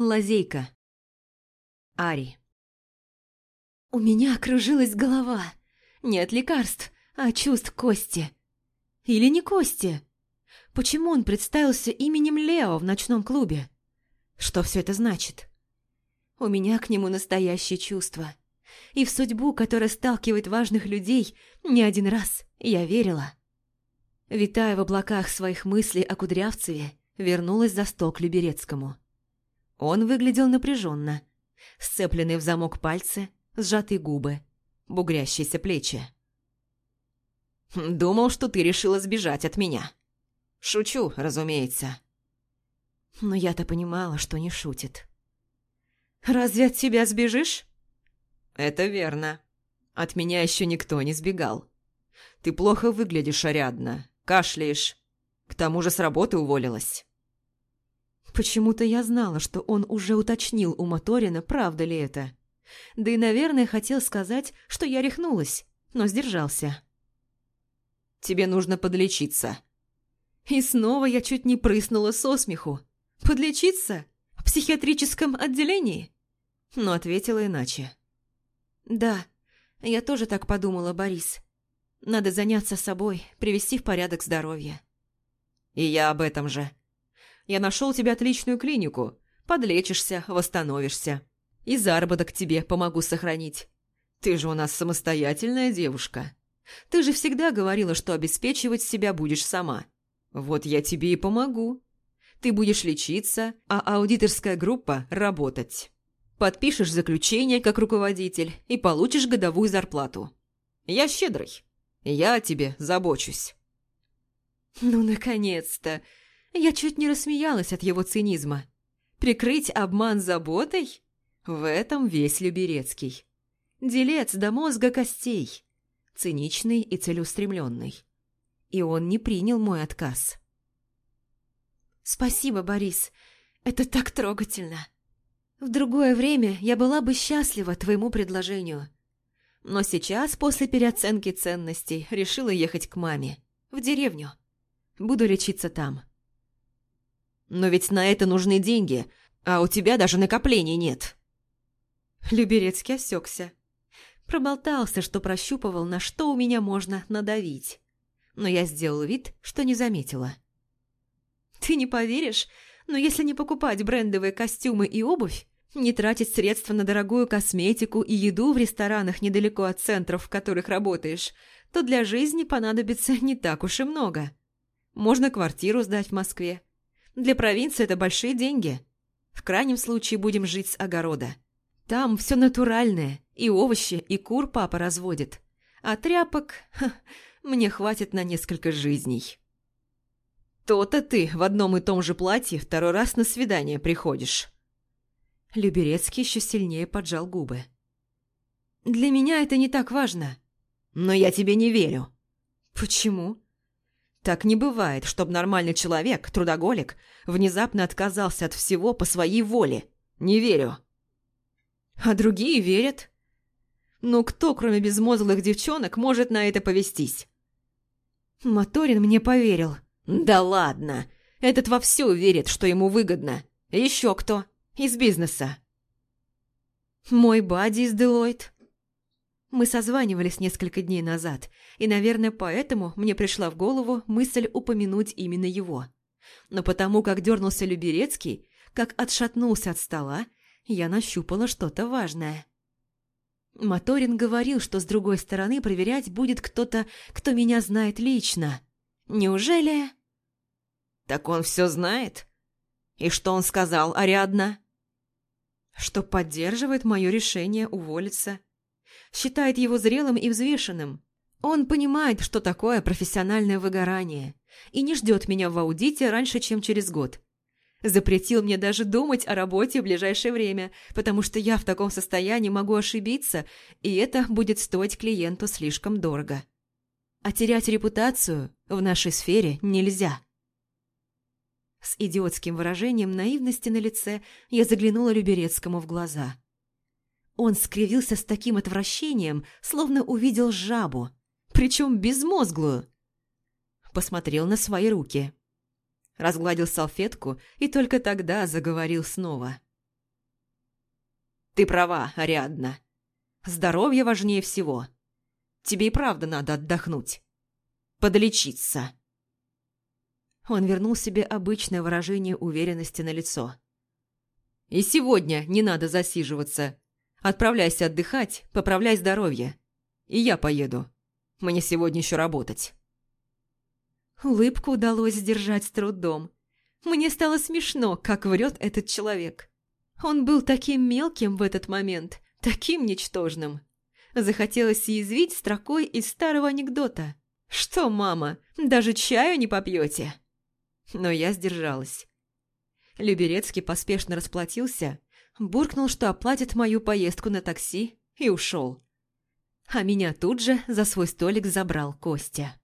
Лазейка. Ари. У меня кружилась голова. Не от лекарств, а чувств Кости. Или не Кости? Почему он представился именем Лео в ночном клубе? Что все это значит? У меня к нему настоящее чувство. И в судьбу, которая сталкивает важных людей, не один раз я верила. Витая в облаках своих мыслей о Кудрявцеве, вернулась за стол к Люберецкому. Он выглядел напряженно. Сцепленные в замок пальцы, сжатые губы, бугрящиеся плечи. «Думал, что ты решила сбежать от меня. Шучу, разумеется». Но я-то понимала, что не шутит. «Разве от тебя сбежишь?» «Это верно. От меня еще никто не сбегал. Ты плохо выглядишь, Ариадна, кашляешь. К тому же с работы уволилась». Почему-то я знала, что он уже уточнил у Моторина, правда ли это. Да и, наверное, хотел сказать, что я рехнулась, но сдержался. «Тебе нужно подлечиться». И снова я чуть не прыснула со смеху. «Подлечиться? В психиатрическом отделении?» Но ответила иначе. «Да, я тоже так подумала, Борис. Надо заняться собой, привести в порядок здоровье». «И я об этом же. Я нашел тебе отличную клинику. Подлечишься, восстановишься. И заработок тебе помогу сохранить. Ты же у нас самостоятельная девушка. Ты же всегда говорила, что обеспечивать себя будешь сама. Вот я тебе и помогу. Ты будешь лечиться, а аудиторская группа – работать. Подпишешь заключение как руководитель и получишь годовую зарплату. Я щедрый. Я о тебе забочусь. Ну, наконец-то! Я чуть не рассмеялась от его цинизма. Прикрыть обман заботой? В этом весь Люберецкий. Делец до мозга костей. Циничный и целеустремленный. И он не принял мой отказ. «Спасибо, Борис. Это так трогательно. В другое время я была бы счастлива твоему предложению. Но сейчас, после переоценки ценностей, решила ехать к маме. В деревню. Буду лечиться там». Но ведь на это нужны деньги, а у тебя даже накоплений нет. Люберецкий осекся. Проболтался, что прощупывал, на что у меня можно надавить. Но я сделал вид, что не заметила. Ты не поверишь, но если не покупать брендовые костюмы и обувь, не тратить средства на дорогую косметику и еду в ресторанах недалеко от центров, в которых работаешь, то для жизни понадобится не так уж и много. Можно квартиру сдать в Москве, для провинции это большие деньги. В крайнем случае будем жить с огорода. Там все натуральное, и овощи, и кур папа разводит. А тряпок ха, мне хватит на несколько жизней. То-то ты в одном и том же платье второй раз на свидание приходишь. Люберецкий еще сильнее поджал губы. Для меня это не так важно. Но я тебе не верю. Почему? Так не бывает, чтобы нормальный человек, трудоголик, внезапно отказался от всего по своей воле. Не верю. А другие верят. Ну кто, кроме безмозглых девчонок, может на это повестись? Моторин мне поверил. Да ладно. Этот во все верит, что ему выгодно. Еще кто? Из бизнеса. Мой бади из Делойт. Мы созванивались несколько дней назад, и, наверное, поэтому мне пришла в голову мысль упомянуть именно его. Но потому как дернулся Люберецкий, как отшатнулся от стола, я нащупала что-то важное. Моторин говорил, что с другой стороны проверять будет кто-то, кто меня знает лично. Неужели... Так он все знает? И что он сказал, Ариадна? Что поддерживает мое решение уволиться считает его зрелым и взвешенным. Он понимает, что такое профессиональное выгорание, и не ждет меня в аудите раньше, чем через год. Запретил мне даже думать о работе в ближайшее время, потому что я в таком состоянии могу ошибиться, и это будет стоить клиенту слишком дорого. А терять репутацию в нашей сфере нельзя. С идиотским выражением наивности на лице я заглянула Люберецкому в глаза – он скривился с таким отвращением, словно увидел жабу, причем безмозглую. Посмотрел на свои руки. Разгладил салфетку и только тогда заговорил снова. Ты права, Ариадна. Здоровье важнее всего. Тебе и правда надо отдохнуть. Подлечиться. Он вернул себе обычное выражение уверенности на лицо. И сегодня не надо засиживаться. Отправляйся отдыхать, поправляй здоровье. И я поеду. Мне сегодня еще работать. Улыбку удалось сдержать с трудом. Мне стало смешно, как врет этот человек. Он был таким мелким в этот момент, таким ничтожным. Захотелось съязвить строкой из старого анекдота. «Что, мама, даже чаю не попьете?» Но я сдержалась. Люберецкий поспешно расплатился, буркнул, что оплатит мою поездку на такси, и ушел. А меня тут же за свой столик забрал Костя.